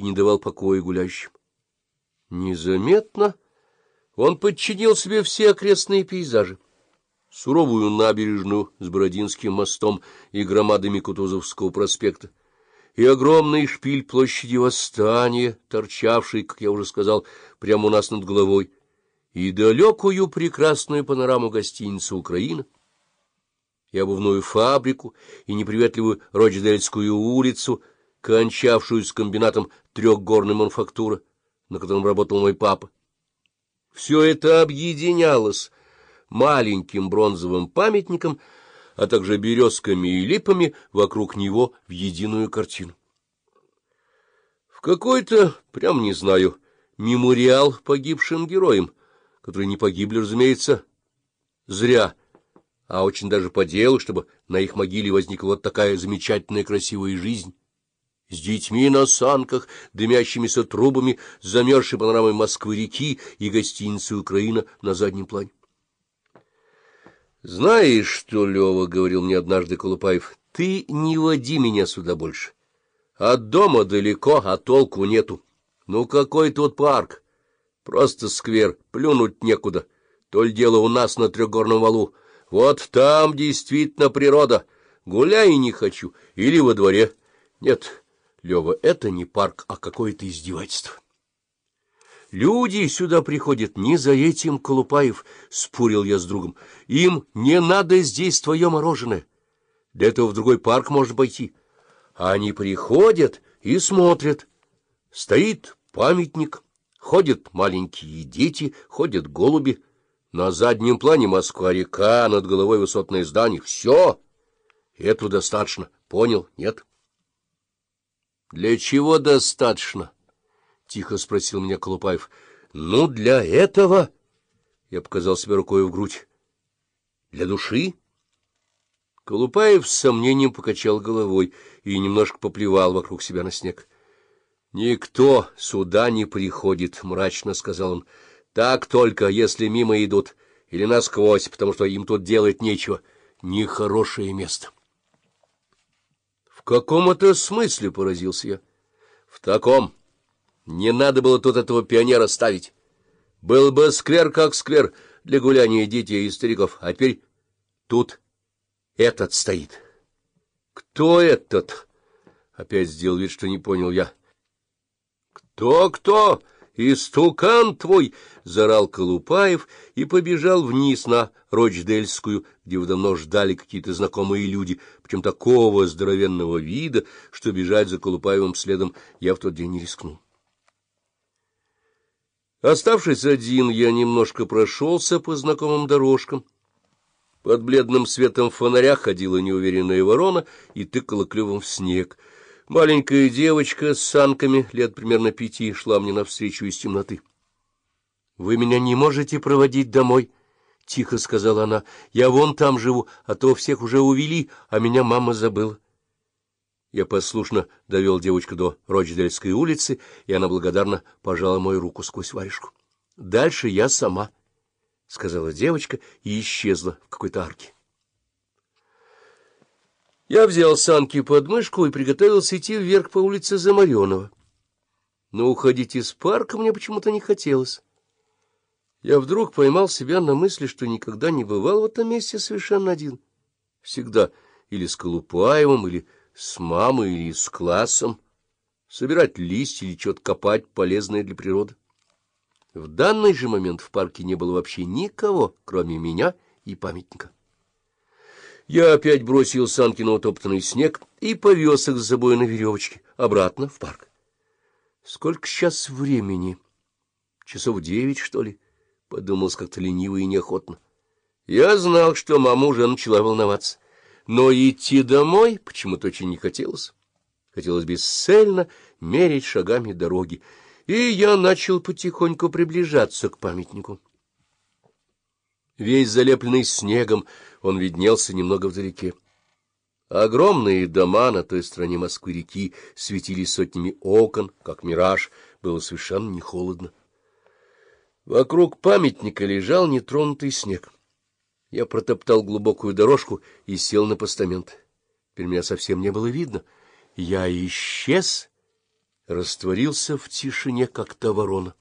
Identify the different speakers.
Speaker 1: и не давал покоя гуляющим. Незаметно он подчинил себе все окрестные пейзажи. Суровую набережную с Бородинским мостом и громадами Кутузовского проспекта, и огромный шпиль площади Восстания, торчавший, как я уже сказал, прямо у нас над головой, и далекую прекрасную панораму гостиницы «Украина», и обувную фабрику, и неприветливую Рочдельскую улицу, кончавшую с комбинатом трехгорной мануфактуры, на котором работал мой папа. Все это объединялось маленьким бронзовым памятником, а также березками и липами вокруг него в единую картину. В какой-то, прям не знаю, мемориал погибшим героям, которые не погибли, разумеется, зря, а очень даже по делу, чтобы на их могиле возникла вот такая замечательная красивая жизнь с детьми на санках, дымящимися трубами, замерзшей панорамой Москвы-реки и гостиницей «Украина» на заднем плане. «Знаешь что, Лева, — говорил мне однажды Колупаев, — ты не води меня сюда больше. От дома далеко, а толку нету. Ну какой тут парк? Просто сквер, плюнуть некуда. То ли дело у нас на трехгорном валу. Вот там действительно природа. Гуляй не хочу. Или во дворе. Нет, Лева, это не парк, а какое-то издевательство. Люди сюда приходят не за этим, Колупаев, — спорил я с другом. Им не надо здесь твое мороженое. Для этого в другой парк можно пойти. Они приходят и смотрят. Стоит памятник, ходят маленькие дети, ходят голуби. На заднем плане Москва-река, над головой высотное здание. Все. Этого достаточно. Понял? Нет? — Для чего достаточно? —— тихо спросил меня Колупаев. — Ну, для этого... Я показал себе рукой в грудь. — Для души? Колупаев с сомнением покачал головой и немножко поплевал вокруг себя на снег. — Никто сюда не приходит, — мрачно сказал он. — Так только, если мимо идут или насквозь, потому что им тут делать нечего. Нехорошее место. — В каком это смысле? — поразился я. — В таком... Не надо было тут этого пионера ставить. Был бы сквер как сквер для гуляния детей и стариков, а теперь тут этот стоит. Кто этот? Опять сделал вид, что не понял я. Кто-кто? Истукан твой! — зарал Колупаев и побежал вниз на Рочдельскую, где давно ждали какие-то знакомые люди, причем такого здоровенного вида, что бежать за Колупаевым следом я в тот день не рискнул. Оставшись один, я немножко прошелся по знакомым дорожкам. Под бледным светом фонаря ходила неуверенная ворона и тыкала клювом в снег. Маленькая девочка с санками лет примерно пяти шла мне навстречу из темноты. — Вы меня не можете проводить домой? — тихо сказала она. — Я вон там живу, а то всех уже увели, а меня мама забыла. Я послушно довел девочку до Рочдельской улицы, и она благодарно пожала мою руку сквозь варежку. — Дальше я сама, — сказала девочка и исчезла в какой-то арке. Я взял санки под мышку и приготовился идти вверх по улице Замаренова. Но уходить из парка мне почему-то не хотелось. Я вдруг поймал себя на мысли, что никогда не бывал в этом месте совершенно один. Всегда или с Колупаевым, или с мамой или с классом, собирать листья или что-то копать, полезное для природы. В данный же момент в парке не было вообще никого, кроме меня и памятника. Я опять бросил санки на утоптанный снег и повез их с собой на веревочке обратно в парк. Сколько сейчас времени? Часов девять, что ли? Подумалось как-то лениво и неохотно. Я знал, что мама уже начала волноваться. Но идти домой почему-то очень не хотелось. Хотелось бесцельно мерить шагами дороги, и я начал потихоньку приближаться к памятнику. Весь залепленный снегом, он виднелся немного вдалеке. Огромные дома на той стороне Москвы-реки светились сотнями окон, как мираж, было совершенно не холодно. Вокруг памятника лежал нетронутый снег. Я протоптал глубокую дорожку и сел на постамент. Теперь меня совсем не было видно. Я исчез, растворился в тишине, как та ворона.